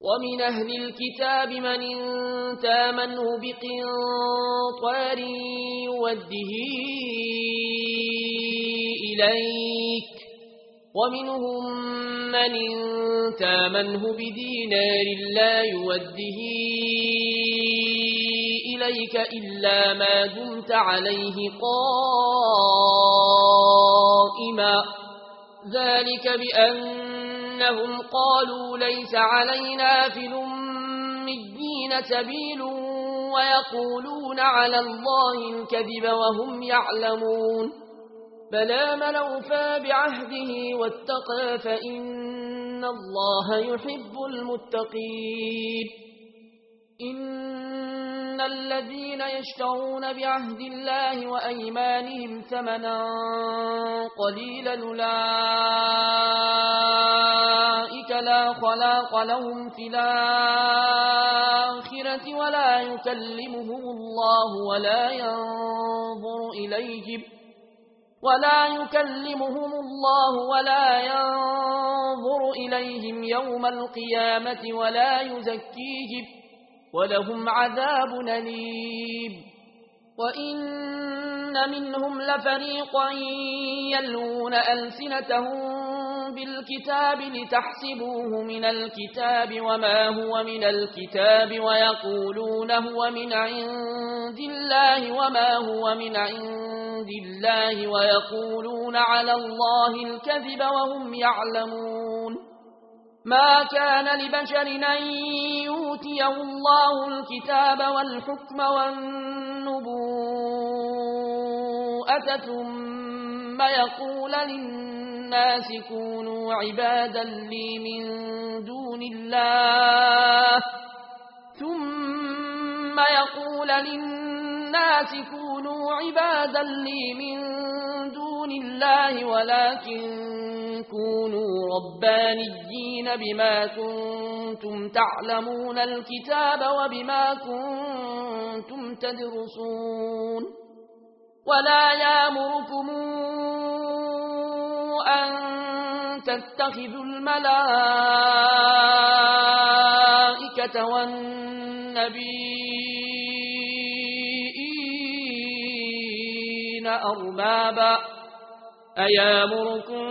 ومن أهل الكتاب من تامنه بقنطار يوده إليك ومنهم من تامنه بدينار لا يوده إليك إلا ما دمت عليه قائما ذلك بأن أنهم قالوا ليس علينا في الدين سبيل ويقولون على الله الكذب وهم يعلمون بلى من أوفى بعهده واتقى فإن الله يحب المتقين إن الذين يشترون بعهد الله وأيمانهم ثمنا قليلا أولئك لا خلاق لهم في الآخرة ولا يكلمهم الله ولا ينظر إليهم ولا يكلمهم الله ولا ينظر إليهم يوم القيامة ولا يزكيهم ولهم عذاب نليم وإن منهم لفريقا يلون ألسنتهم بالكتاب لتحسبوه من الكتاب وما هو من الكتاب ويقولون هو من عند الله وما هو من عند الله ويقولون على الله الكذب وهم يعلمون. ما كان لبشر أن يوتيه الله الكتاب والحكم والنبوءة ثم يقول للناس الناس كونوا عبادا لي من دون الله. ثم يقول للناس كونوا عبادا لي من دون الله ولكن كونوا ربانيين بما كنتم تعلمون الكتاب وبما كنتم تدرسون. ولا يامركمون تتخذ الملائكة والنبيين أربابا أيامركم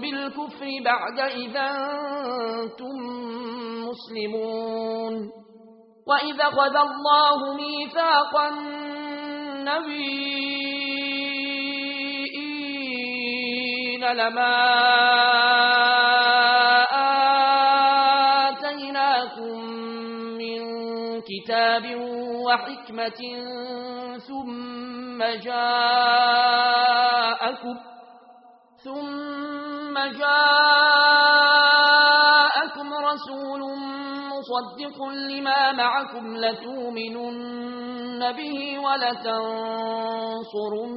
بالكفر بعد إذا أنتم مسلمون وإذا قد الله مِيثَاقَ النَّبِيِّ لما آتيناكم من كتاب وحكمة ثم جاءكم ثم جاءكم رسول مصدق لما معكم لتؤمنن به ولتنصرنه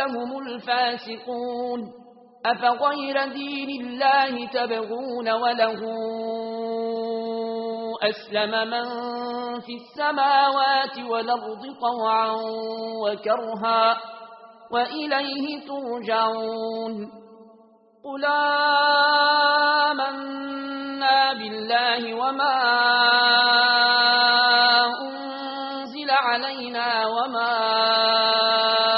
هم الفاسقون أفغير دين الله تبغون وله أسلم من في السماوات والأرض طوعا وكرها وإليه ترجعون قل آمنا بالله وما أنزل علينا وما أنزل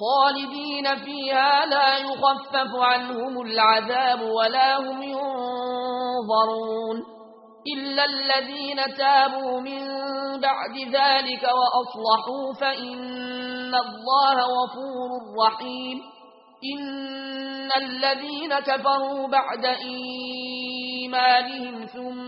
خالدين فيها لا يخفف عنهم العذاب ولا هم ينظرون إلا الذين تابوا من بعد ذلك وأصلحوا فإن الله وفور رحيم إن الذين كفروا بعد إيمانهم ثم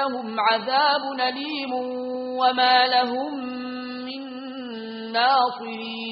لهم عذاب نليم وما لهم من ناصرين